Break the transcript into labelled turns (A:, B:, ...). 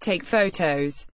A: take photos.